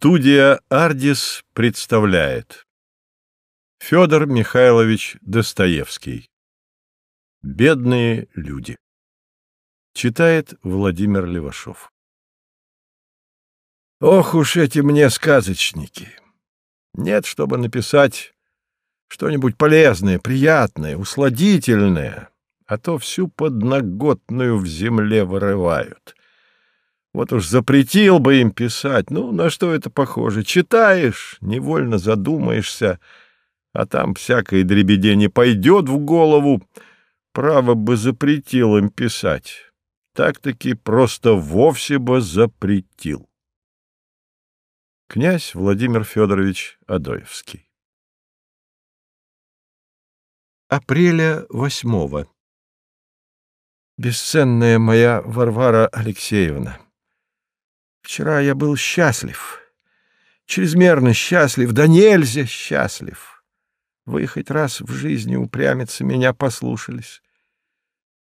Студия «Ардис» представляет Федор Михайлович Достоевский «Бедные люди» Читает Владимир Левашов Ох уж эти мне сказочники! Нет, чтобы написать что-нибудь полезное, приятное, усладительное, а то всю подноготную в земле вырывают. Вот уж запретил бы им писать. Ну, на что это похоже? Читаешь, невольно задумаешься, а там всякое дребедение пойдет в голову. Право бы запретил им писать. Так-таки просто вовсе бы запретил. Князь Владимир Федорович Адоевский Апреля восьмого Бесценная моя Варвара Алексеевна! Вчера я был счастлив, чрезмерно счастлив, да нельзя счастлив. Вы хоть раз в жизни упрямиться меня послушались.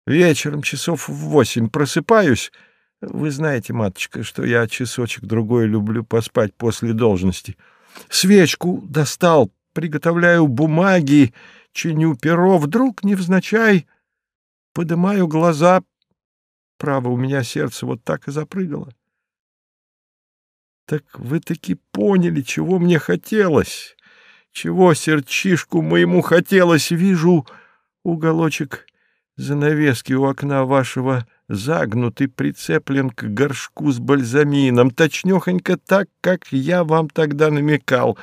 Вечером часов в восемь просыпаюсь. Вы знаете, маточка, что я часочек-другой люблю поспать после должности. Свечку достал, приготовляю бумаги, чиню перо. Вдруг, невзначай, подымаю глаза. Право, у меня сердце вот так и запрыгало. Так вы таки поняли, чего мне хотелось, чего сердчишку моему хотелось. Вижу уголочек занавески у окна вашего загнут и прицеплен к горшку с бальзамином, точнёхонько так, как я вам тогда намекал.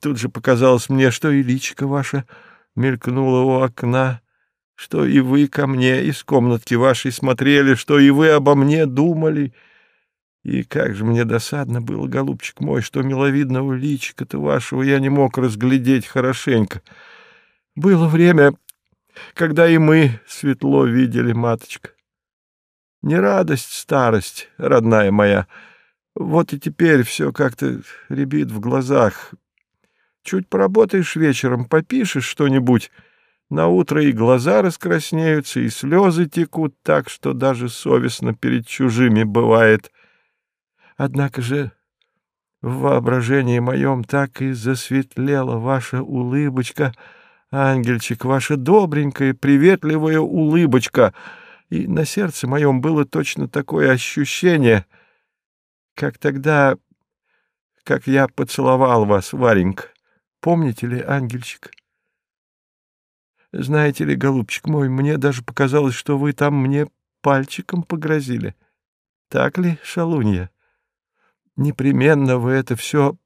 Тут же показалось мне, что и личико ваше мелькнуло у окна, что и вы ко мне из комнатки вашей смотрели, что и вы обо мне думали — и как же мне досадно было, голубчик мой, что миловидного личика-то вашего я не мог разглядеть хорошенько. Было время, когда и мы светло видели, маточка. Не радость, старость, родная моя. Вот и теперь все как-то рябит в глазах. Чуть поработаешь вечером, попишешь что-нибудь, на утро и глаза раскраснеются, и слезы текут так, что даже совестно перед чужими бывает — Однако же в воображении моем так и засветлела ваша улыбочка, ангельчик, ваша добренькая, приветливая улыбочка, и на сердце моем было точно такое ощущение, как тогда, как я поцеловал вас, Варенька. Помните ли, ангельчик? Знаете ли, голубчик мой, мне даже показалось, что вы там мне пальчиком погрозили. Так ли, шалунья? Непременно вы это все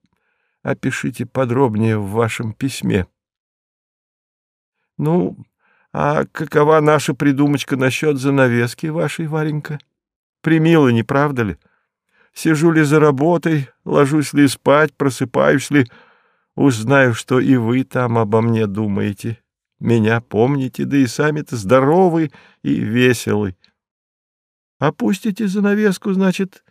опишите подробнее в вашем письме. Ну, а какова наша придумочка насчет занавески вашей, Варенька? Примила, не правда ли? Сижу ли за работой, ложусь ли спать, просыпаюсь ли, узнаю, что и вы там обо мне думаете. Меня помните, да и сами-то здоровы и веселы. Опустите занавеску, значит,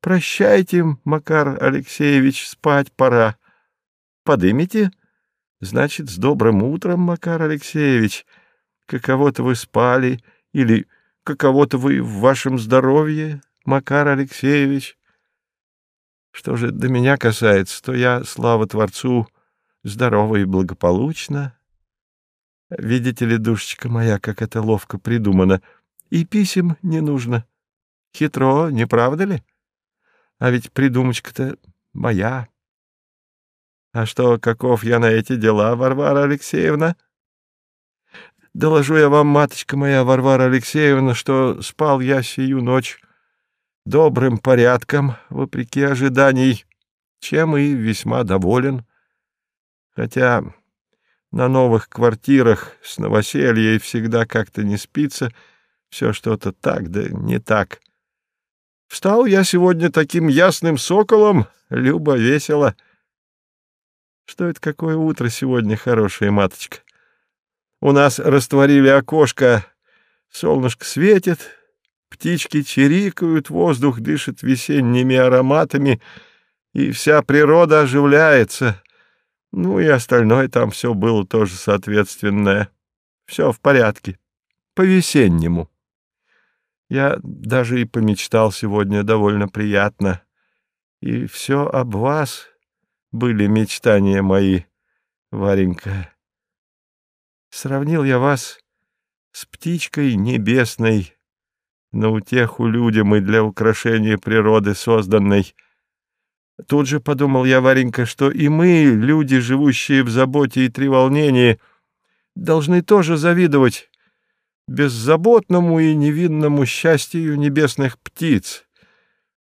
Прощайте, Макар Алексеевич, спать пора. Подымите? Значит, с добрым утром, Макар Алексеевич. Каково-то вы спали, или каково-то вы в вашем здоровье, Макар Алексеевич. Что же до меня касается, то я, слава Творцу, здорова и благополучна. Видите ли, душечка моя, как это ловко придумано, и писем не нужно. Хитро, не правда ли? А ведь придумочка-то моя. А что, каков я на эти дела, Варвара Алексеевна? Доложу я вам, маточка моя, Варвара Алексеевна, что спал я сию ночь добрым порядком, вопреки ожиданий, чем и весьма доволен. Хотя на новых квартирах с новоселья всегда как-то не спится, все что-то так да не так. Встал я сегодня таким ясным соколом, любо, весело. Что это какое утро сегодня хорошее, маточка? У нас растворили окошко, солнышко светит, птички чирикают, воздух дышит весенними ароматами, и вся природа оживляется. Ну и остальное там все было тоже соответственное. Все в порядке. По-весеннему. Я даже и помечтал сегодня довольно приятно. И все об вас были мечтания мои, Варенька. Сравнил я вас с птичкой небесной, на утеху людям и для украшения природы созданной. Тут же подумал я, Варенька, что и мы, люди, живущие в заботе и треволнении, должны тоже завидовать беззаботному и невинному счастью небесных птиц.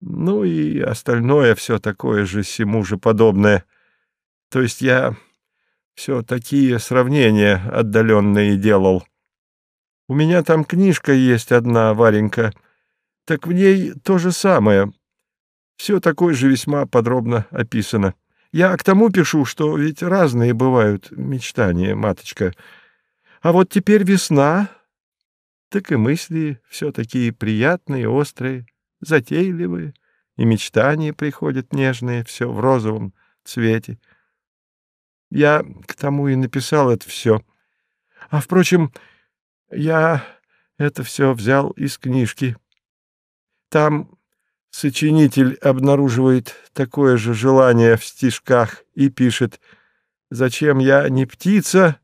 Ну и остальное все такое же всему же подобное. То есть я все такие сравнения отдаленные делал. У меня там книжка есть одна, Варенька, так в ней то же самое. Все такое же весьма подробно описано. Я к тому пишу, что ведь разные бывают мечтания, маточка. А вот теперь весна, так и мысли все такие приятные, острые, затейливые, и мечтания приходят нежные, все в розовом цвете. Я к тому и написал это все. А, впрочем, я это все взял из книжки. Там сочинитель обнаруживает такое же желание в стишках и пишет «Зачем я не птица,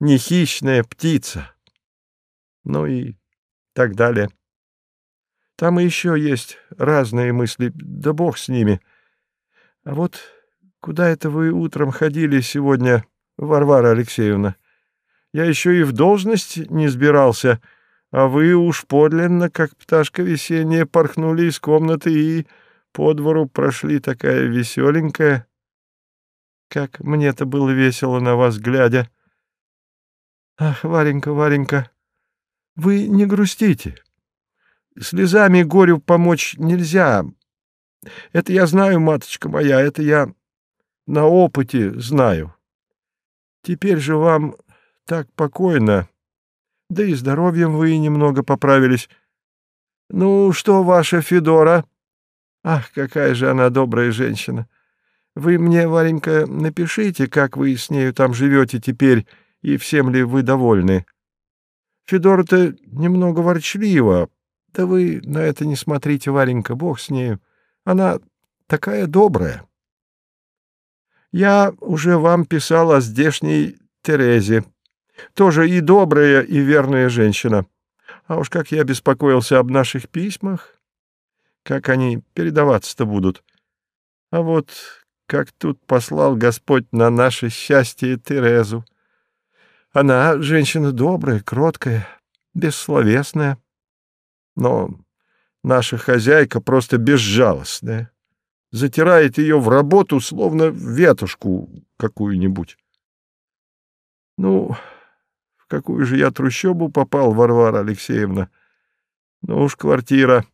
не хищная птица?» Ну и так далее. Там еще есть разные мысли, да бог с ними. А вот куда это вы утром ходили сегодня, Варвара Алексеевна? Я еще и в должность не сбирался, а вы уж подлинно, как пташка весенняя, порхнули из комнаты и по двору прошли такая веселенькая. Как мне-то было весело на вас глядя. Ах, Варенька, Варенька, вы не грустите. Слезами горю помочь нельзя. Это я знаю, маточка моя, это я на опыте знаю. Теперь же вам так покойно, да и здоровьем вы немного поправились. Ну, что ваша Федора? Ах, какая же она добрая женщина! Вы мне, Варенька, напишите, как вы с нею там живете теперь, и всем ли вы довольны. Федора-то немного ворчлива. Да вы на это не смотрите, Варенька, бог с нею. Она такая добрая. Я уже вам писал о здешней Терезе. Тоже и добрая, и верная женщина. А уж как я беспокоился об наших письмах, как они передаваться-то будут. А вот как тут послал Господь на наше счастье Терезу. Она женщина добрая, кроткая, бессловесная. Но наша хозяйка просто безжалостная. Затирает ее в работу, словно ветошку какую-нибудь. Ну, в какую же я трущобу попал, Варвара Алексеевна? Ну уж квартира.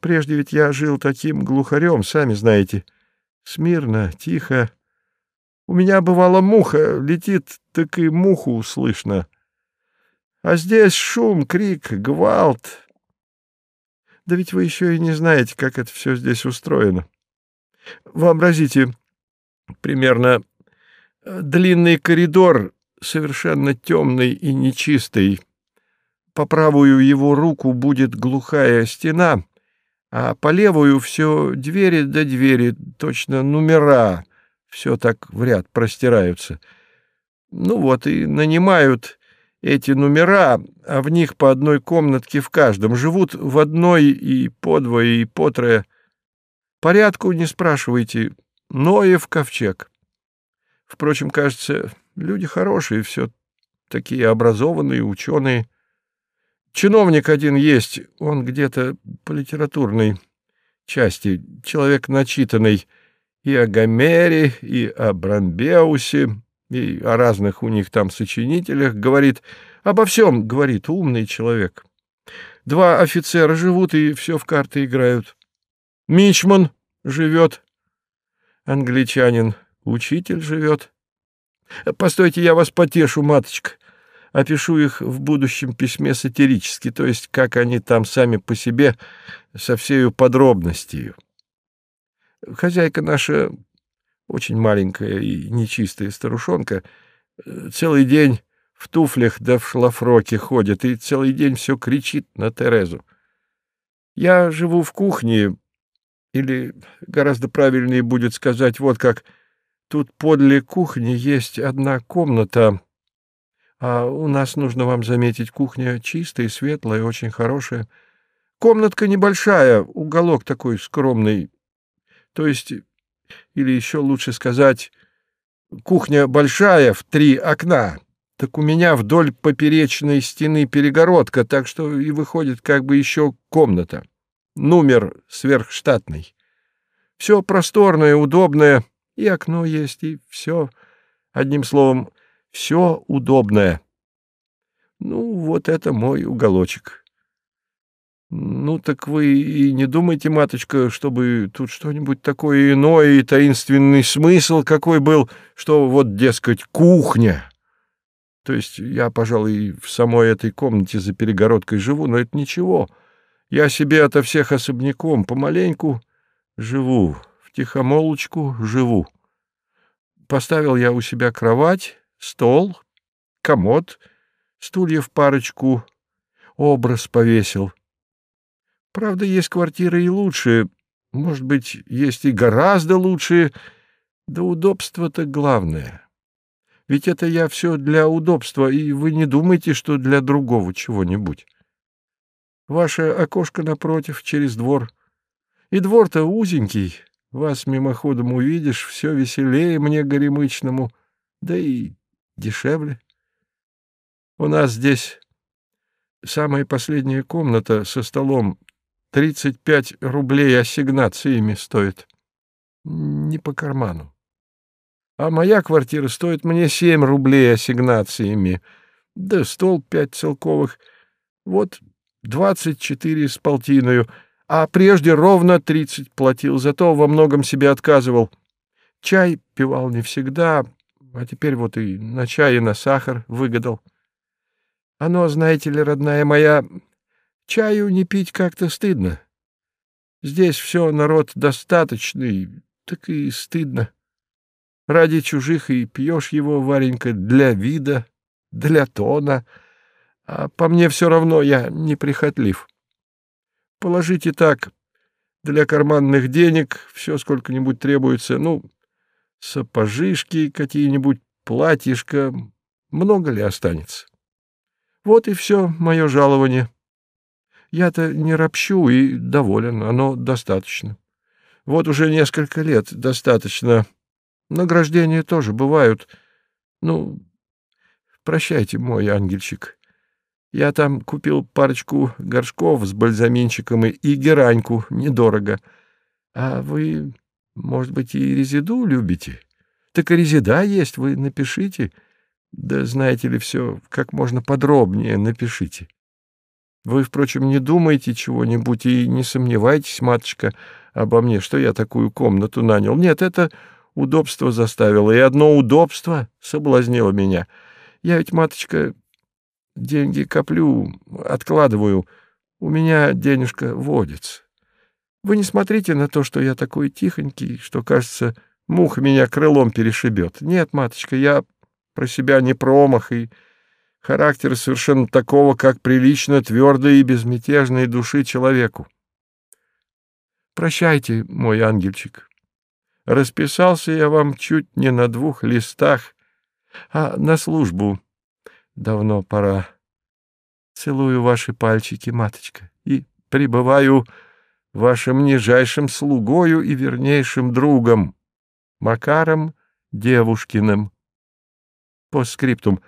Прежде ведь я жил таким глухарем, сами знаете. Смирно, тихо, у меня, бывало, муха летит, так и муху слышно. А здесь шум, крик, гвалт. Да ведь вы еще и не знаете, как это все здесь устроено. Вообразите, примерно э, длинный коридор, совершенно темный и нечистый. По правую его руку будет глухая стена, а по левую все двери до двери, точно номера — все так в ряд простираются. Ну вот, и нанимают эти номера, а в них по одной комнатке в каждом. Живут в одной и по двое, и по трое. Порядку не спрашивайте. Ноев ковчег. Впрочем, кажется, люди хорошие, все такие образованные, ученые. Чиновник один есть, он где-то по литературной части, человек начитанный, и о Гомере, и о Брамбеусе, и о разных у них там сочинителях, говорит, обо всем, говорит, умный человек. Два офицера живут и все в карты играют. Мичман живет, англичанин, учитель живет. Постойте, я вас потешу, маточка. Опишу их в будущем письме сатирически, то есть как они там сами по себе со всею подробностью. Хозяйка наша, очень маленькая и нечистая старушонка, целый день в туфлях да в шлафроке ходит и целый день все кричит на Терезу. Я живу в кухне, Или гораздо правильнее будет сказать вот как. Тут подле кухни есть одна комната, а у нас, нужно вам заметить, кухня чистая, светлая, очень хорошая. Комнатка небольшая, уголок такой скромный. То есть, или еще лучше сказать, кухня большая, в три окна. Так у меня вдоль поперечной стены перегородка, так что и выходит как бы еще комната. Номер сверхштатный. Все просторное, удобное, и окно есть, и все. Одним словом, все удобное. Ну, вот это мой уголочек. Ну, так вы и не думайте, маточка, чтобы тут что-нибудь такое иное и таинственный смысл какой был, что вот, дескать, кухня. То есть я, пожалуй, в самой этой комнате за перегородкой живу, но это ничего. Я себе ото всех особняком помаленьку живу, в тихомолочку живу. Поставил я у себя кровать, стол, комод, стульев парочку, образ повесил. Правда, есть квартиры и лучшие, может быть, есть и гораздо лучшие, да удобство-то главное. Ведь это я все для удобства, и вы не думайте, что для другого чего-нибудь. Ваше окошко напротив, через двор. И двор-то узенький, вас мимоходом увидишь, все веселее мне горемычному, да и дешевле. У нас здесь самая последняя комната со столом 35 рублей ассигнациями стоит. Не по карману. А моя квартира стоит мне 7 рублей ассигнациями. Да стол пять целковых. Вот 24 с полтиною. А прежде ровно 30 платил, зато во многом себе отказывал. Чай пивал не всегда, а теперь вот и на чай, и на сахар выгадал. Оно, знаете ли, родная моя, чаю не пить как-то стыдно. Здесь все народ достаточный, так и стыдно. Ради чужих и пьешь его, Варенька, для вида, для тона, а по мне все равно я неприхотлив. Положите так, для карманных денег все сколько-нибудь требуется, ну, сапожишки какие-нибудь, платьишко, много ли останется? Вот и все мое жалование. Я-то не ропщу и доволен, оно достаточно. Вот уже несколько лет достаточно. Награждения тоже бывают. Ну, прощайте, мой ангельчик. Я там купил парочку горшков с бальзаминчиком и гераньку, недорого. А вы может быть, и резиду любите? Так и резида есть, вы напишите. Да знаете ли, все как можно подробнее напишите. Вы, впрочем, не думайте чего-нибудь и не сомневайтесь, матушка, обо мне, что я такую комнату нанял. Нет, это удобство заставило, и одно удобство соблазнило меня. Я ведь, маточка, деньги коплю, откладываю. У меня денежка водится. Вы не смотрите на то, что я такой тихонький, что, кажется, мух меня крылом перешибет. Нет, маточка, я про себя не промах, и характер совершенно такого, как прилично твердой и безмятежной души человеку. Прощайте, мой ангельчик. Расписался я вам чуть не на двух листах, а на службу давно пора. Целую ваши пальчики, маточка, и пребываю вашим нижайшим слугою и вернейшим другом, Макаром Девушкиным. По скриптум.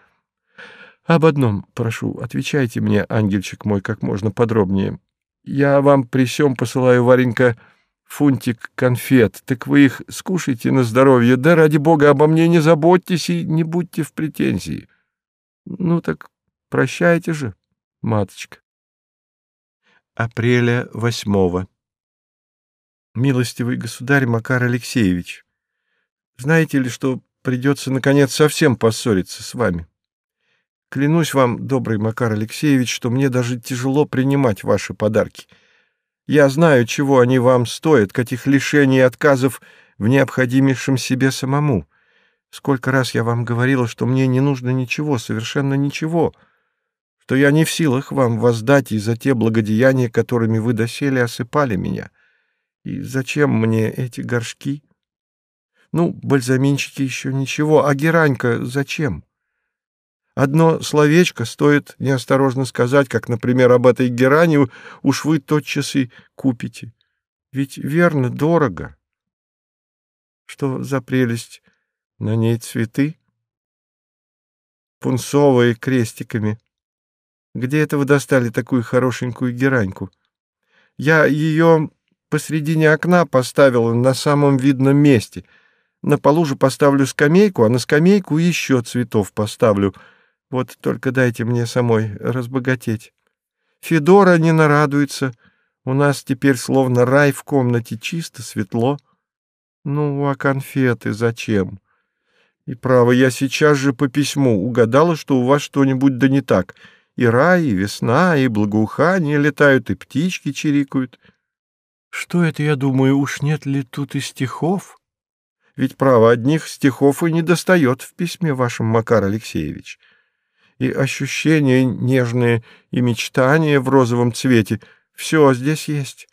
Об одном прошу, отвечайте мне, ангельчик мой, как можно подробнее. Я вам при всем посылаю, Варенька, фунтик конфет, так вы их скушайте на здоровье, да ради бога обо мне не заботьтесь и не будьте в претензии. Ну так прощайте же, маточка. Апреля восьмого. Милостивый государь Макар Алексеевич, знаете ли, что придется, наконец, совсем поссориться с вами? Клянусь вам, добрый Макар Алексеевич, что мне даже тяжело принимать ваши подарки. Я знаю, чего они вам стоят, каких лишений и отказов в необходимейшем себе самому. Сколько раз я вам говорила, что мне не нужно ничего, совершенно ничего, что я не в силах вам воздать и за те благодеяния, которыми вы доселе осыпали меня. И зачем мне эти горшки? Ну, бальзаминчики еще ничего, а геранька зачем? Одно словечко стоит неосторожно сказать, как, например, об этой герани уж вы тотчас и купите. Ведь верно, дорого. Что за прелесть? На ней цветы? Пунцовые крестиками. Где это вы достали такую хорошенькую гераньку? Я ее посредине окна поставила на самом видном месте. На полу же поставлю скамейку, а на скамейку еще цветов поставлю — вот только дайте мне самой разбогатеть. Федора не нарадуется. У нас теперь словно рай в комнате, чисто, светло. Ну, а конфеты зачем? И право, я сейчас же по письму угадала, что у вас что-нибудь да не так. И рай, и весна, и благоухание летают, и птички чирикают. Что это, я думаю, уж нет ли тут и стихов? Ведь, право, одних стихов и не достает в письме вашем, Макар Алексеевич и ощущения нежные, и мечтания в розовом цвете. Все здесь есть.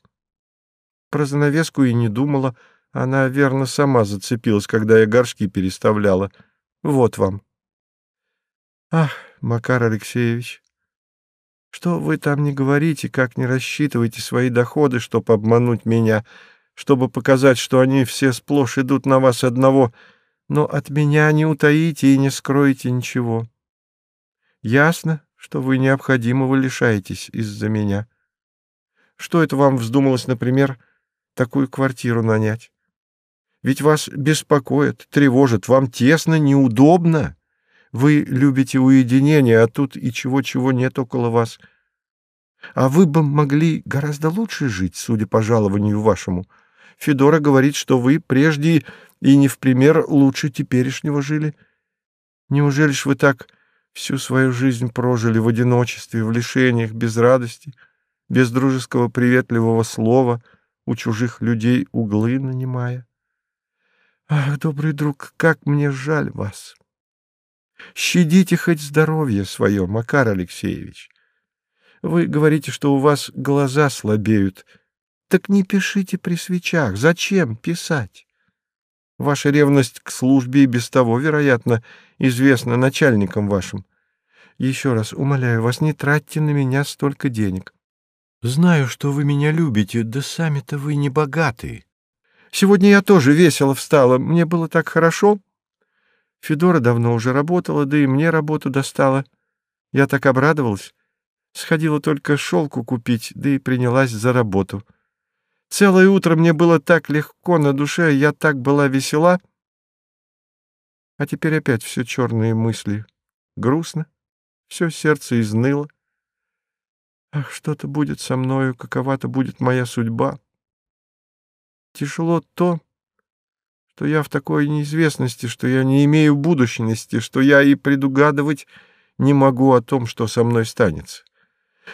Про занавеску и не думала. Она, верно, сама зацепилась, когда я горшки переставляла. Вот вам. Ах, Макар Алексеевич, что вы там не говорите, как не рассчитываете свои доходы, чтобы обмануть меня, чтобы показать, что они все сплошь идут на вас одного, но от меня не утаите и не скроете ничего. Ясно, что вы необходимого лишаетесь из-за меня. Что это вам вздумалось, например, такую квартиру нанять? Ведь вас беспокоит, тревожит, вам тесно, неудобно. Вы любите уединение, а тут и чего-чего нет около вас. А вы бы могли гораздо лучше жить, судя по жалованию вашему. Федора говорит, что вы прежде и не в пример лучше теперешнего жили. Неужели ж вы так всю свою жизнь прожили в одиночестве, в лишениях, без радости, без дружеского приветливого слова, у чужих людей углы нанимая. Ах, добрый друг, как мне жаль вас! Щадите хоть здоровье свое, Макар Алексеевич. Вы говорите, что у вас глаза слабеют. Так не пишите при свечах. Зачем писать? Ваша ревность к службе и без того, вероятно, известна начальникам вашим. Еще раз умоляю вас, не тратьте на меня столько денег. Знаю, что вы меня любите, да сами-то вы не богатые. Сегодня я тоже весело встала, мне было так хорошо. Федора давно уже работала, да и мне работу достала. Я так обрадовалась. Сходила только шелку купить, да и принялась за работу. Целое утро мне было так легко на душе, я так была весела. А теперь опять все черные мысли. Грустно, все сердце изныло. Ах, что-то будет со мною, какова-то будет моя судьба. Тяжело то, что я в такой неизвестности, что я не имею будущности, что я и предугадывать не могу о том, что со мной станется.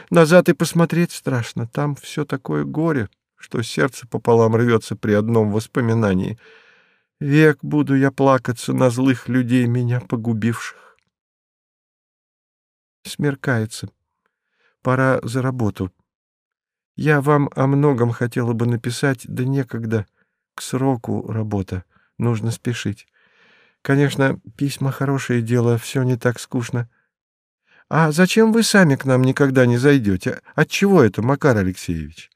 Назад и посмотреть страшно, там все такое горе — что сердце пополам рвется при одном воспоминании. Век буду я плакаться на злых людей, меня погубивших. Смеркается. Пора за работу. Я вам о многом хотела бы написать, да некогда. К сроку работа. Нужно спешить. Конечно, письма — хорошее дело, все не так скучно. А зачем вы сами к нам никогда не зайдете? Отчего это, Макар Алексеевич?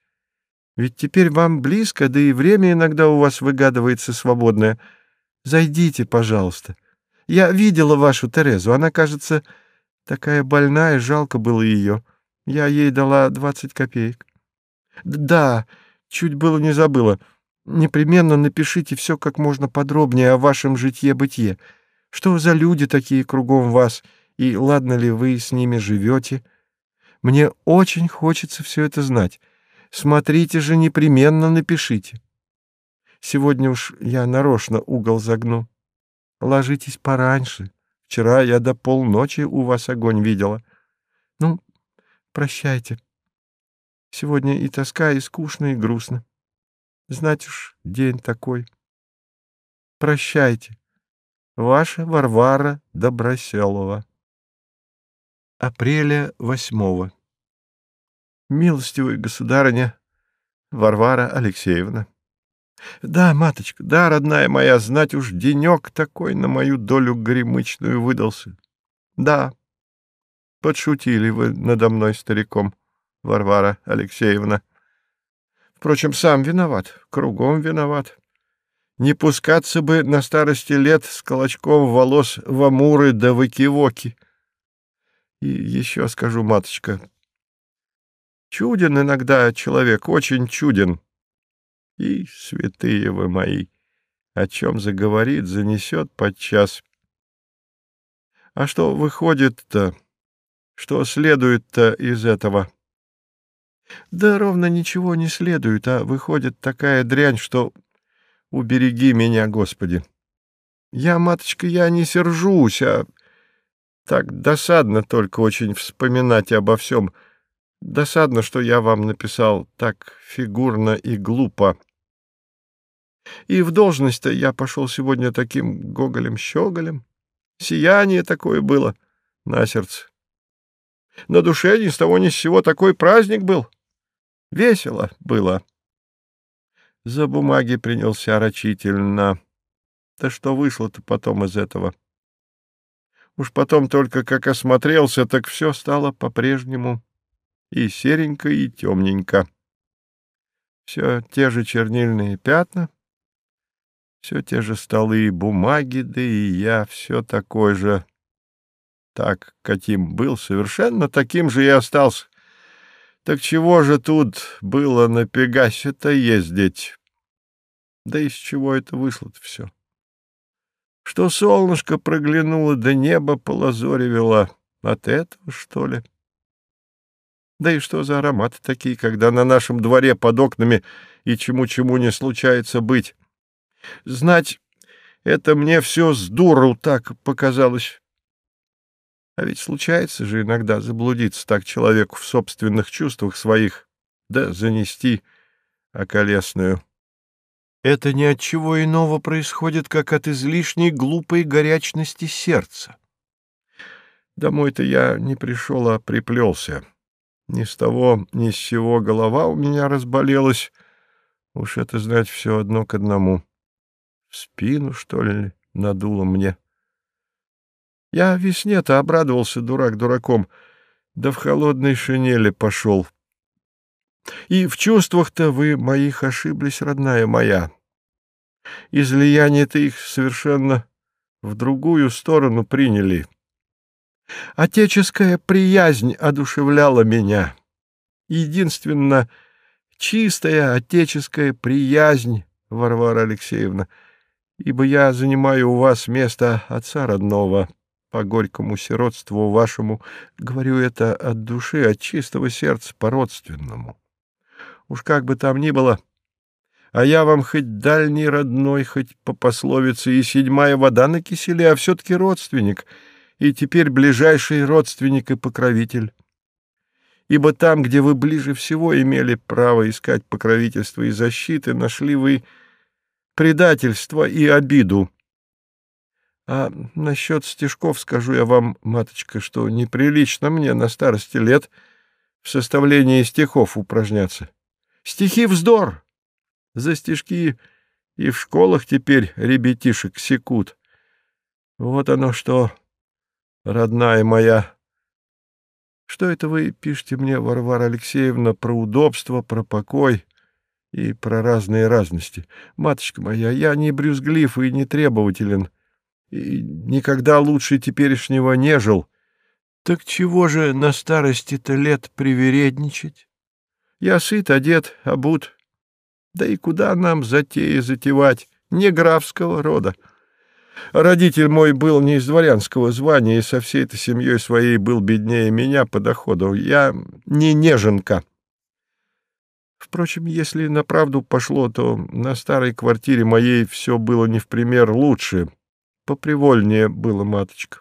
Ведь теперь вам близко, да и время иногда у вас выгадывается свободное. Зайдите, пожалуйста. Я видела вашу Терезу. Она, кажется, такая больная, жалко было ее. Я ей дала двадцать копеек. Да, чуть было не забыла. Непременно напишите все как можно подробнее о вашем житье-бытие. Что за люди такие кругом вас, и ладно ли вы с ними живете? Мне очень хочется все это знать. Смотрите же, непременно напишите. Сегодня уж я нарочно угол загну. Ложитесь пораньше. Вчера я до полночи у вас огонь видела. Ну, прощайте. Сегодня и тоска, и скучно, и грустно. Знать уж, день такой. Прощайте. Ваша Варвара Доброселова. Апреля восьмого. Милостивая государыня Варвара Алексеевна, Да, маточка, да, родная моя, знать уж денек такой на мою долю горемычную выдался. Да, подшутили вы надо мной стариком, Варвара Алексеевна. Впрочем, сам виноват, кругом виноват. Не пускаться бы на старости лет с колочком волос в амуры да в экивоки. И еще скажу, маточка, чуден иногда человек, очень чуден. И, святые вы мои, о чем заговорит, занесет подчас. А что выходит-то, что следует-то из этого? Да ровно ничего не следует, а выходит такая дрянь, что убереги меня, Господи. Я, маточка, я не сержусь, а так досадно только очень вспоминать обо всем — Досадно, что я вам написал так фигурно и глупо. И в должность-то я пошел сегодня таким гоголем-щеголем. Сияние такое было на сердце. На душе ни с того ни с сего такой праздник был. Весело было. За бумаги принялся рачительно. Да что вышло-то потом из этого? Уж потом только как осмотрелся, так все стало по-прежнему и серенько, и темненько. Все те же чернильные пятна, все те же столы и бумаги, да и я все такой же. Так, каким был, совершенно таким же и остался. Так чего же тут было на Пегасе-то ездить? Да из чего это вышло-то все? Что солнышко проглянуло, да небо полазоревело. От этого, что ли? Да и что за ароматы такие, когда на нашем дворе под окнами и чему-чему не случается быть? Знать, это мне все с дуру так показалось. А ведь случается же иногда заблудиться так человеку в собственных чувствах своих, да занести околесную. Это ни от чего иного происходит, как от излишней глупой горячности сердца. Домой-то я не пришел, а приплелся. Ни с того, ни с сего голова у меня разболелась. Уж это знать все одно к одному. В спину, что ли, надуло мне. Я весне-то обрадовался дурак дураком, да в холодной шинели пошел. И в чувствах-то вы моих ошиблись, родная моя. Излияние-то их совершенно в другую сторону приняли. Отеческая приязнь одушевляла меня. Единственно, чистая отеческая приязнь, Варвара Алексеевна, ибо я занимаю у вас место отца родного по горькому сиротству вашему, говорю это от души, от чистого сердца по-родственному. Уж как бы там ни было, а я вам хоть дальний родной, хоть по пословице и седьмая вода на киселе, а все-таки родственник — и теперь ближайший родственник и покровитель. Ибо там, где вы ближе всего имели право искать покровительства и защиты, нашли вы предательство и обиду. А насчет стишков скажу я вам, маточка, что неприлично мне на старости лет в составлении стихов упражняться. Стихи — вздор! За стишки и в школах теперь ребятишек секут. Вот оно что родная моя. Что это вы пишете мне, Варвара Алексеевна, про удобство, про покой и про разные разности? Матушка моя, я не брюзглив и не требователен, и никогда лучше теперешнего не жил. Так чего же на старости-то лет привередничать? Я сыт, одет, обут. Да и куда нам затеи затевать? Не графского рода. Родитель мой был не из дворянского звания и со всей этой семьей своей был беднее меня по доходу. Я не неженка. Впрочем, если на правду пошло, то на старой квартире моей все было не в пример лучше. Попривольнее было, маточка.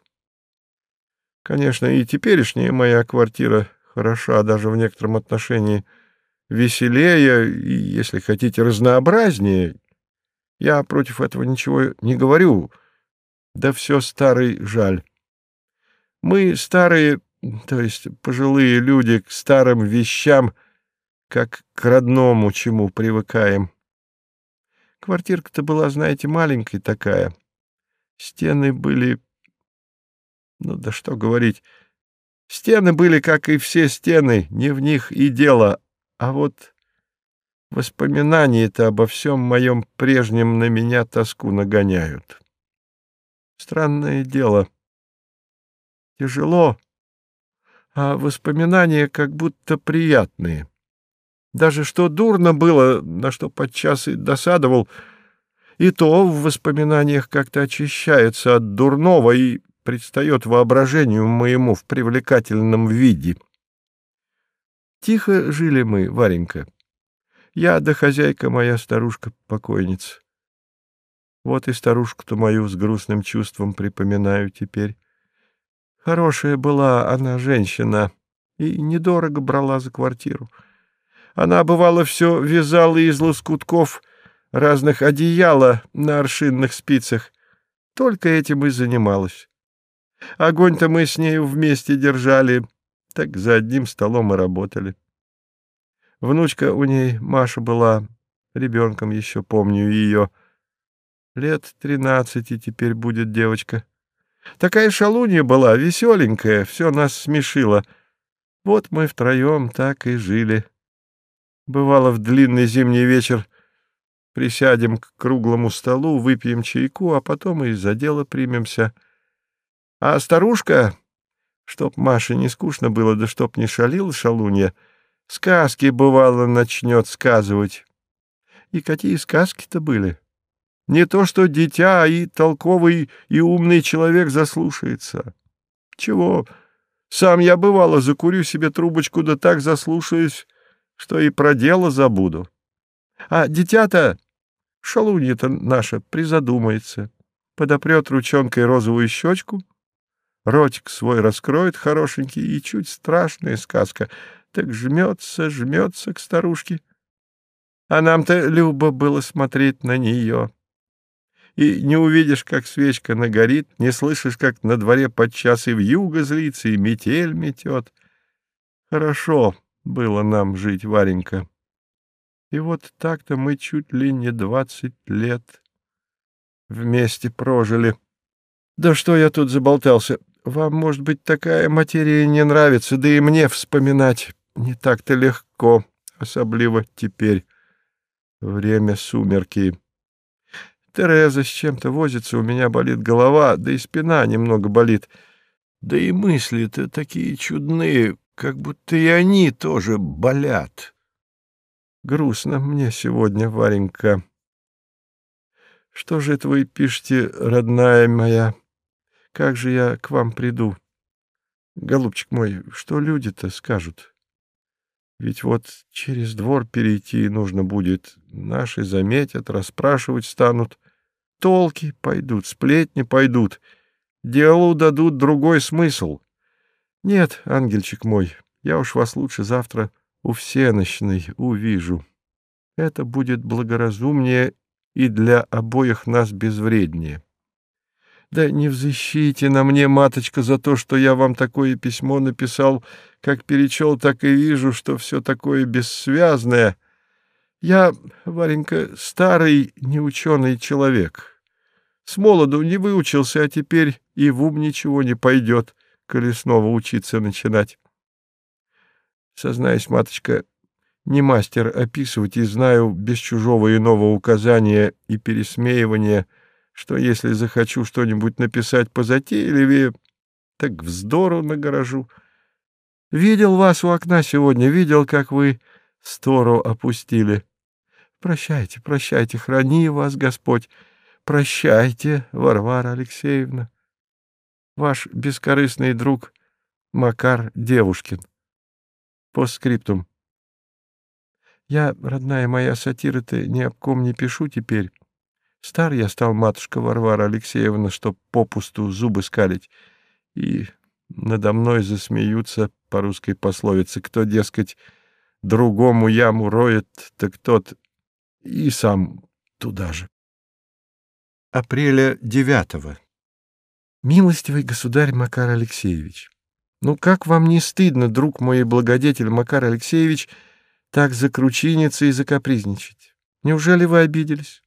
Конечно, и теперешняя моя квартира хороша даже в некотором отношении веселее и, если хотите, разнообразнее. Я против этого ничего не говорю, — да все старый жаль. Мы старые, то есть пожилые люди, к старым вещам, как к родному чему привыкаем. Квартирка-то была, знаете, маленькая такая. Стены были... Ну да что говорить. Стены были, как и все стены, не в них и дело. А вот воспоминания-то обо всем моем прежнем на меня тоску нагоняют. Странное дело. Тяжело, а воспоминания как будто приятные. Даже что дурно было, на что подчас и досадовал, и то в воспоминаниях как-то очищается от дурного и предстает воображению моему в привлекательном виде. Тихо жили мы, Варенька. Я да хозяйка моя старушка-покойница. Вот и старушку-то мою с грустным чувством припоминаю теперь. Хорошая была она женщина и недорого брала за квартиру. Она, бывало, все вязала из лоскутков разных одеяла на аршинных спицах. Только этим и занималась. Огонь-то мы с нею вместе держали, так за одним столом и работали. Внучка у ней, Маша, была, ребенком еще помню ее. Лет тринадцати теперь будет девочка. Такая шалунья была, веселенькая, все нас смешило. Вот мы втроем так и жили. Бывало, в длинный зимний вечер присядем к круглому столу, выпьем чайку, а потом и за дело примемся. А старушка, чтоб Маше не скучно было, да чтоб не шалил шалунья, сказки, бывало, начнет сказывать. И какие сказки-то были! Не то что дитя, а и толковый и умный человек заслушается. Чего? Сам я, бывало, закурю себе трубочку, да так заслушаюсь, что и про дело забуду. А дитя-то, шалунья-то наша, призадумается, подопрет ручонкой розовую щечку, ротик свой раскроет хорошенький, и чуть страшная сказка, так жмется, жмется к старушке. А нам-то любо было смотреть на нее и не увидишь, как свечка нагорит, не слышишь, как на дворе подчас и вьюга злится, и метель метет. Хорошо было нам жить, Варенька. И вот так-то мы чуть ли не двадцать лет вместе прожили. Да что я тут заболтался? Вам, может быть, такая материя не нравится, да и мне вспоминать не так-то легко, особливо теперь. Время сумерки. Тереза с чем-то возится, у меня болит голова, да и спина немного болит. Да и мысли-то такие чудные, как будто и они тоже болят. Грустно мне сегодня, Варенька. Что же это вы пишете, родная моя? Как же я к вам приду? Голубчик мой, что люди-то скажут? Ведь вот через двор перейти нужно будет. Наши заметят, расспрашивать станут. Толки пойдут, сплетни пойдут. Делу дадут другой смысл. Нет, ангельчик мой, я уж вас лучше завтра у всеночной увижу. Это будет благоразумнее и для обоих нас безвреднее. Да не взыщите на мне, маточка, за то, что я вам такое письмо написал, как перечел, так и вижу, что все такое бессвязное. Я, Варенька, старый неученый человек. С молоду не выучился, а теперь и в ум ничего не пойдет, коли снова учиться начинать. Сознаюсь, маточка, не мастер описывать и знаю без чужого иного указания и пересмеивания — что если захочу что-нибудь написать позатейливее, так вздору нагорожу. Видел вас у окна сегодня, видел, как вы стору опустили. Прощайте, прощайте, храни вас Господь. Прощайте, Варвара Алексеевна. Ваш бескорыстный друг Макар Девушкин. Постскриптум. Я, родная моя сатира-то, ни об ком не пишу теперь. Стар я стал, матушка Варвара Алексеевна, чтоб попусту зубы скалить. И надо мной засмеются по русской пословице. Кто, дескать, другому яму роет, так тот и сам туда же. Апреля девятого. Милостивый государь Макар Алексеевич, ну как вам не стыдно, друг мой и благодетель Макар Алексеевич, так закручиниться и закапризничать? Неужели вы обиделись?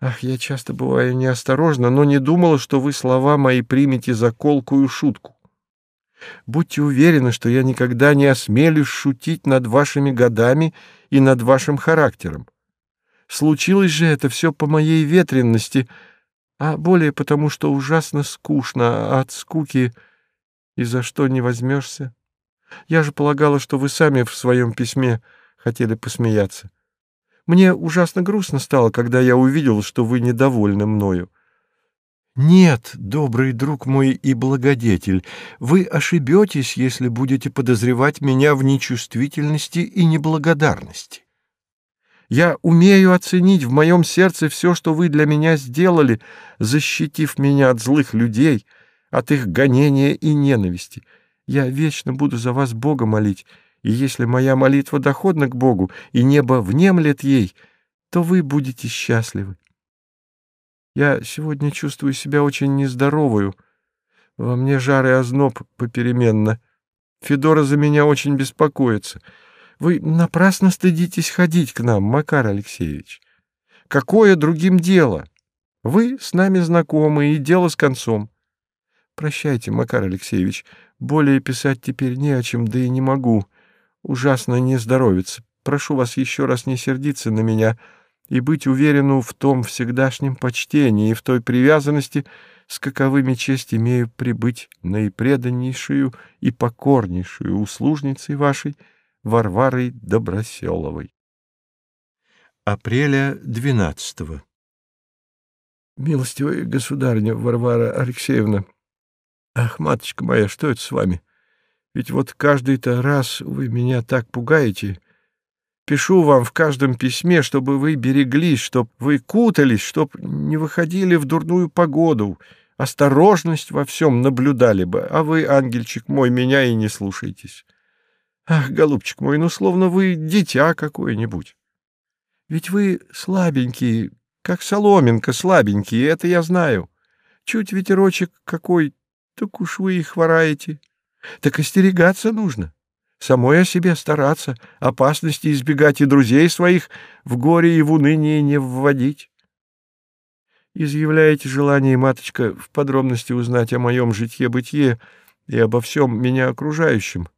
Ах, я часто бываю неосторожна, но не думала, что вы слова мои примете за колкую шутку. Будьте уверены, что я никогда не осмелюсь шутить над вашими годами и над вашим характером. Случилось же это все по моей ветренности, а более потому, что ужасно скучно, а от скуки и за что не возьмешься. Я же полагала, что вы сами в своем письме хотели посмеяться. Мне ужасно грустно стало, когда я увидел, что вы недовольны мною. Нет, добрый друг мой и благодетель, вы ошибетесь, если будете подозревать меня в нечувствительности и неблагодарности. Я умею оценить в моем сердце все, что вы для меня сделали, защитив меня от злых людей, от их гонения и ненависти. Я вечно буду за вас Бога молить, и если моя молитва доходна к Богу, и небо внемлет ей, то вы будете счастливы. Я сегодня чувствую себя очень нездоровую. Во мне жар и озноб попеременно. Федора за меня очень беспокоится. Вы напрасно стыдитесь ходить к нам, Макар Алексеевич. Какое другим дело? Вы с нами знакомы, и дело с концом. Прощайте, Макар Алексеевич. Более писать теперь не о чем, да и не могу. Ужасно не здоровится. Прошу вас еще раз не сердиться на меня — и быть уверену в том всегдашнем почтении и в той привязанности, с каковыми честь имею прибыть наипреданнейшую и покорнейшую услужницей вашей Варварой Доброселовой. Апреля 12 -го. Милостивая государыня Варвара Алексеевна, ах, маточка моя, что это с вами? Ведь вот каждый-то раз вы меня так пугаете, — Пишу вам в каждом письме, чтобы вы береглись, чтобы вы кутались, чтобы не выходили в дурную погоду, осторожность во всем наблюдали бы, а вы, ангельчик мой, меня и не слушаетесь. Ах, голубчик мой, ну, словно вы дитя какое-нибудь. Ведь вы слабенький, как соломинка слабенький, это я знаю. Чуть ветерочек какой, так уж вы и хвораете. Так остерегаться нужно самой о себе стараться, опасности избегать и друзей своих в горе и в уныние не вводить. Изъявляете желание, маточка, в подробности узнать о моем житье-бытие и обо всем меня окружающем.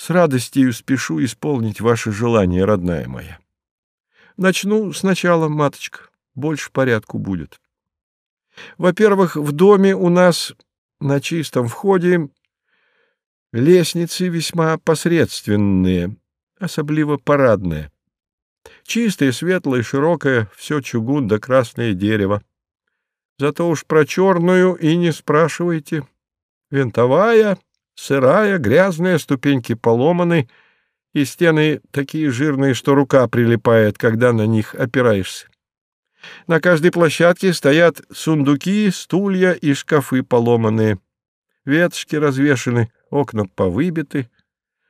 С радостью спешу исполнить ваше желание, родная моя. Начну сначала, маточка, больше порядку будет. Во-первых, в доме у нас на чистом входе Лестницы весьма посредственные, особливо парадные. Чистое, светлое, широкое, все чугун да красное дерево. Зато уж про черную и не спрашивайте. Винтовая, сырая, грязная, ступеньки поломаны, и стены такие жирные, что рука прилипает, когда на них опираешься. На каждой площадке стоят сундуки, стулья и шкафы поломанные. Веточки развешаны — окна повыбиты,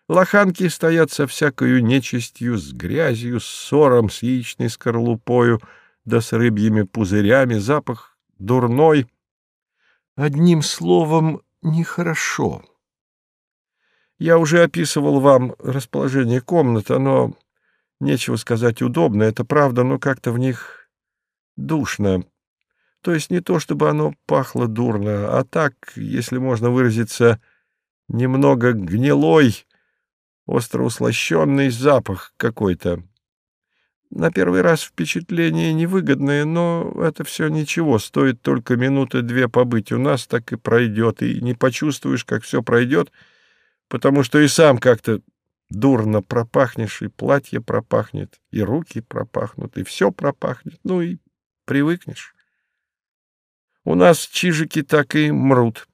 лоханки стоят со всякою нечистью, с грязью, с сором, с яичной скорлупою, да с рыбьими пузырями, запах дурной. Одним словом, нехорошо. Я уже описывал вам расположение комнат, оно, нечего сказать, удобно, это правда, но как-то в них душно. То есть не то, чтобы оно пахло дурно, а так, если можно выразиться, немного гнилой, остро услощенный запах какой-то. На первый раз впечатление невыгодное, но это все ничего, стоит только минуты две побыть у нас, так и пройдет, и не почувствуешь, как все пройдет, потому что и сам как-то дурно пропахнешь, и платье пропахнет, и руки пропахнут, и все пропахнет, ну и привыкнешь. У нас чижики так и мрут.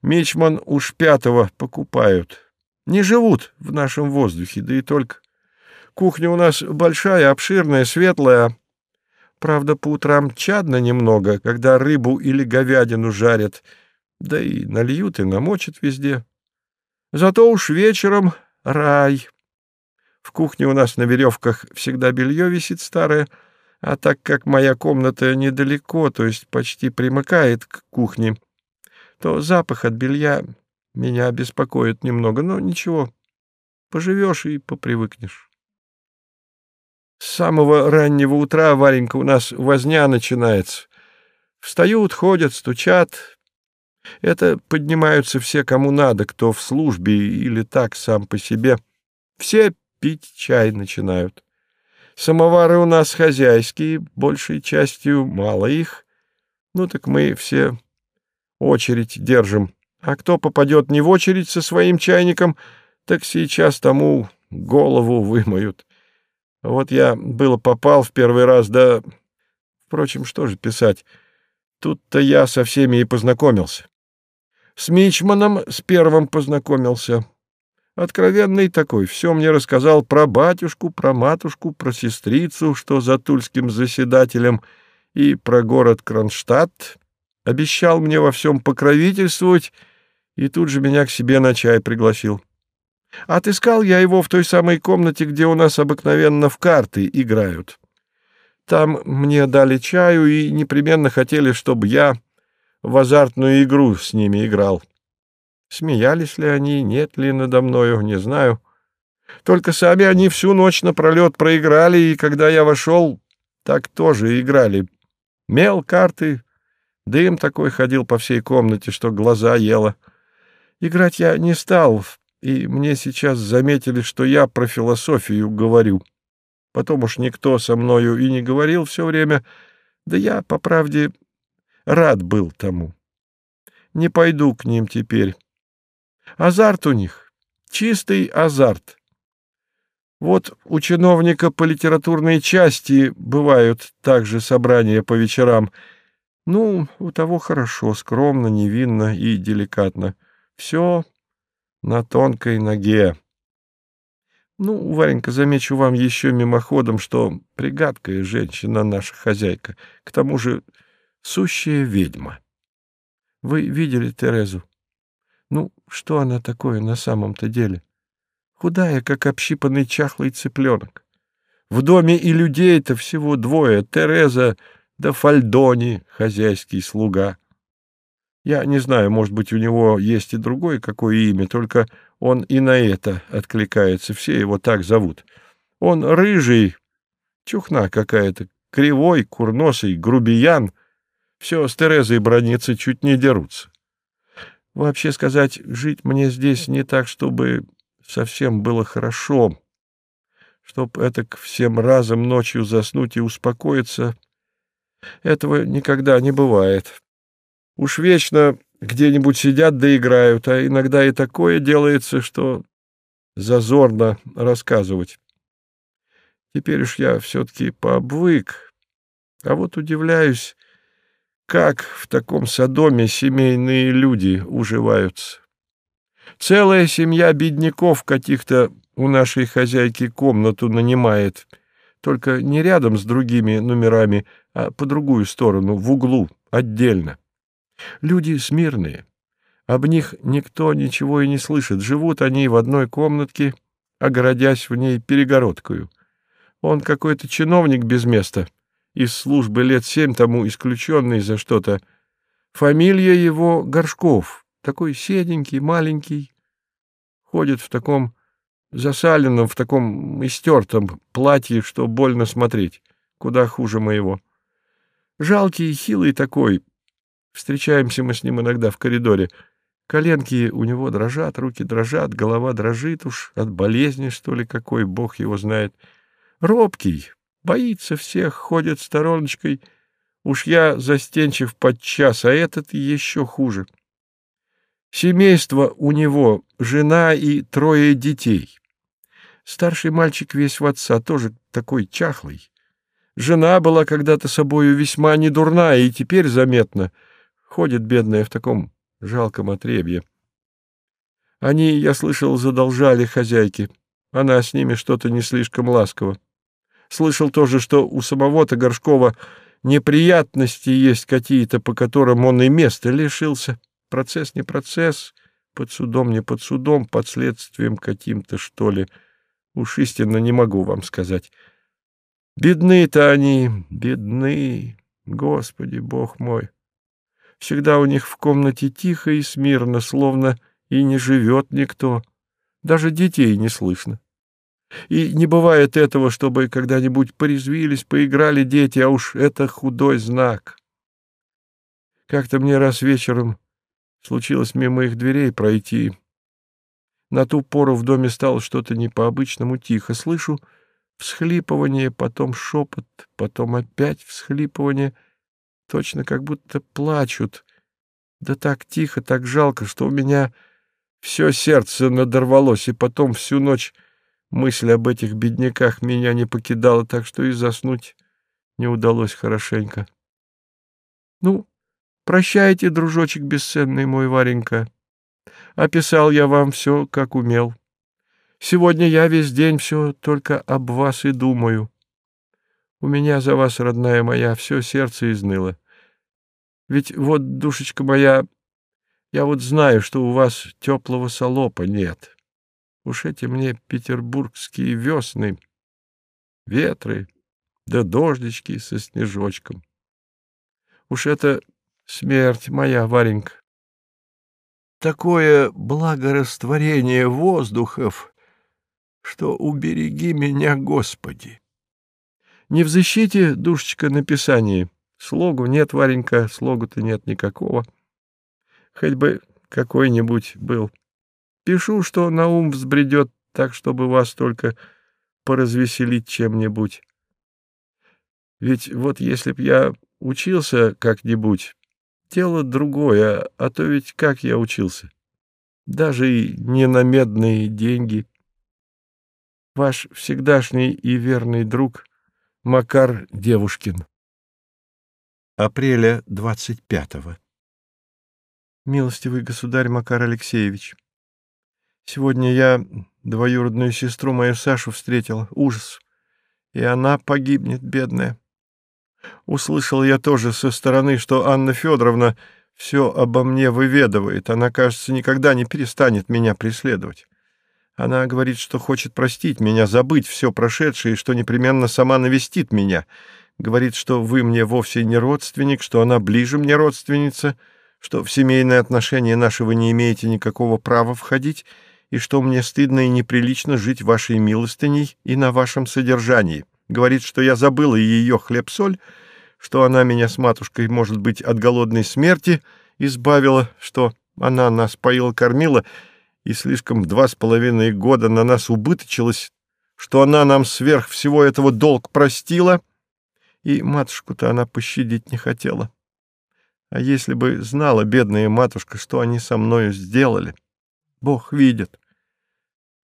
Мичман уж пятого покупают. Не живут в нашем воздухе, да и только. Кухня у нас большая, обширная, светлая. Правда, по утрам чадно немного, когда рыбу или говядину жарят, да и нальют и намочат везде. Зато уж вечером рай. В кухне у нас на веревках всегда белье висит старое, а так как моя комната недалеко, то есть почти примыкает к кухне, то запах от белья меня беспокоит немного, но ничего, поживешь и попривыкнешь. С самого раннего утра, Варенька, у нас возня начинается. Встают, ходят, стучат. Это поднимаются все, кому надо, кто в службе или так сам по себе. Все пить чай начинают. Самовары у нас хозяйские, большей частью мало их. Ну так мы все очередь держим. А кто попадет не в очередь со своим чайником, так сейчас тому голову вымоют. Вот я было попал в первый раз, да... Впрочем, что же писать? Тут-то я со всеми и познакомился. С Мичманом с первым познакомился. Откровенный такой, все мне рассказал про батюшку, про матушку, про сестрицу, что за тульским заседателем, и про город Кронштадт. Обещал мне во всем покровительствовать, и тут же меня к себе на чай пригласил. Отыскал я его в той самой комнате, где у нас обыкновенно в карты играют. Там мне дали чаю и непременно хотели, чтобы я в азартную игру с ними играл. Смеялись ли они, нет ли надо мною, не знаю. Только сами они всю ночь напролет проиграли, и когда я вошел, так тоже играли. Мел, карты, дым такой ходил по всей комнате, что глаза ело. Играть я не стал, и мне сейчас заметили, что я про философию говорю. Потом уж никто со мною и не говорил все время, да я, по правде, рад был тому. Не пойду к ним теперь. Азарт у них, чистый азарт. Вот у чиновника по литературной части бывают также собрания по вечерам. Ну, у того хорошо, скромно, невинно и деликатно. Все на тонкой ноге. Ну, Варенька, замечу вам еще мимоходом, что пригадкая женщина наша хозяйка, к тому же сущая ведьма. Вы видели Терезу? Ну, что она такое на самом-то деле? Худая, как общипанный чахлый цыпленок. В доме и людей-то всего двое — Тереза да Фальдони, хозяйский слуга. Я не знаю, может быть, у него есть и другое какое имя, только он и на это откликается, все его так зовут. Он рыжий, чухна какая-то, кривой, курносый, грубиян. Все с Терезой бронится, чуть не дерутся. Вообще сказать, жить мне здесь не так, чтобы совсем было хорошо, чтоб это всем разом ночью заснуть и успокоиться, этого никогда не бывает. Уж вечно где-нибудь сидят да играют, а иногда и такое делается, что зазорно рассказывать. Теперь уж я все-таки пообвык, а вот удивляюсь, как в таком садоме семейные люди уживаются. Целая семья бедняков каких-то у нашей хозяйки комнату нанимает, только не рядом с другими номерами, а по другую сторону, в углу, отдельно. Люди смирные. Об них никто ничего и не слышит. Живут они в одной комнатке, огородясь в ней перегородкою. Он какой-то чиновник без места, из службы лет семь тому исключенный за что-то. Фамилия его Горшков, такой седенький, маленький, ходит в таком засаленном, в таком истертом платье, что больно смотреть, куда хуже моего. Жалкий и хилый такой, Встречаемся мы с ним иногда в коридоре. Коленки у него дрожат, руки дрожат, голова дрожит уж от болезни, что ли, какой, бог его знает. Робкий, боится всех, ходит стороночкой. Уж я застенчив подчас, а этот еще хуже. Семейство у него, жена и трое детей. Старший мальчик весь в отца, тоже такой чахлый. Жена была когда-то собою весьма недурная, и теперь заметно — Ходит бедная в таком жалком отребье. Они, я слышал, задолжали хозяйке. Она с ними что-то не слишком ласково. Слышал тоже, что у самого-то Горшкова неприятности есть какие-то, по которым он и места лишился. Процесс не процесс, под судом не под судом, под следствием каким-то, что ли. Уж истинно не могу вам сказать. Бедны-то они, бедны, Господи, Бог мой. Всегда у них в комнате тихо и смирно, словно и не живет никто. Даже детей не слышно. И не бывает этого, чтобы когда-нибудь порезвились, поиграли дети, а уж это худой знак. Как-то мне раз вечером случилось мимо их дверей пройти. На ту пору в доме стало что-то не по-обычному тихо. Слышу всхлипывание, потом шепот, потом опять всхлипывание. Точно как будто плачут. Да так тихо, так жалко, что у меня все сердце надорвалось, и потом всю ночь мысль об этих бедняках меня не покидала, так что и заснуть не удалось хорошенько. Ну, прощайте, дружочек бесценный мой Варенька. Описал я вам все, как умел. Сегодня я весь день все только об вас и думаю. У меня за вас, родная моя, все сердце изныло. Ведь вот, душечка моя, я вот знаю, что у вас теплого солопа нет. Уж эти мне петербургские весны, ветры, да дождички со снежочком. Уж это смерть моя, Варенька. Такое благорастворение воздухов, что убереги меня, Господи. Не в защите, душечка, написании. Слогу нет, Варенька, слогу-то нет никакого хоть бы какой-нибудь был. Пишу, что на ум взбредет так, чтобы вас только поразвеселить чем-нибудь. Ведь вот если б я учился как-нибудь, тело другое, а то ведь как я учился? Даже и не на медные деньги. Ваш всегдашний и верный друг Макар Девушкин. Апреля двадцать пятого. Милостивый государь Макар Алексеевич, сегодня я двоюродную сестру мою Сашу встретил. Ужас. И она погибнет, бедная. Услышал я тоже со стороны, что Анна Федоровна все обо мне выведывает. Она, кажется, никогда не перестанет меня преследовать. Она говорит, что хочет простить меня, забыть все прошедшее, и что непременно сама навестит меня. Говорит, что вы мне вовсе не родственник, что она ближе мне родственница — что в семейные отношения наши вы не имеете никакого права входить, и что мне стыдно и неприлично жить вашей милостыней и на вашем содержании. Говорит, что я забыла ее хлеб-соль, что она меня с матушкой, может быть, от голодной смерти избавила, что она нас поила-кормила и слишком два с половиной года на нас убыточилась, что она нам сверх всего этого долг простила, и матушку-то она пощадить не хотела. А если бы знала бедная матушка, что они со мною сделали? Бог видит.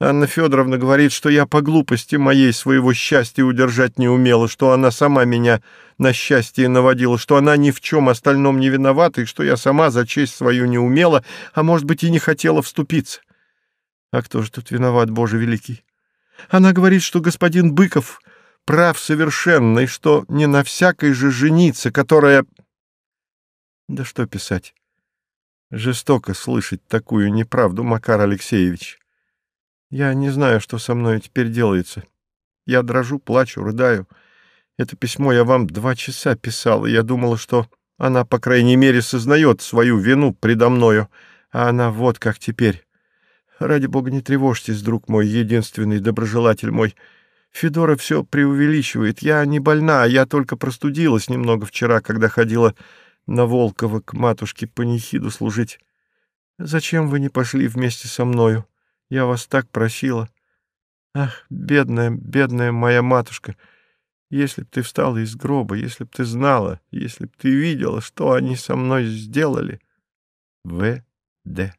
Анна Федоровна говорит, что я по глупости моей своего счастья удержать не умела, что она сама меня на счастье наводила, что она ни в чем остальном не виновата, и что я сама за честь свою не умела, а, может быть, и не хотела вступиться. А кто же тут виноват, Боже Великий? Она говорит, что господин Быков прав совершенно, и что не на всякой же жениться, которая... Да что писать? Жестоко слышать такую неправду, Макар Алексеевич. Я не знаю, что со мной теперь делается. Я дрожу, плачу, рыдаю. Это письмо я вам два часа писал, и я думала, что она, по крайней мере, сознает свою вину предо мною, а она вот как теперь. Ради бога, не тревожьтесь, друг мой, единственный доброжелатель мой. Федора все преувеличивает. Я не больна, я только простудилась немного вчера, когда ходила на Волкова к матушке панихиду служить. Зачем вы не пошли вместе со мною? Я вас так просила. Ах, бедная, бедная моя матушка! Если б ты встала из гроба, если б ты знала, если б ты видела, что они со мной сделали. В. Д.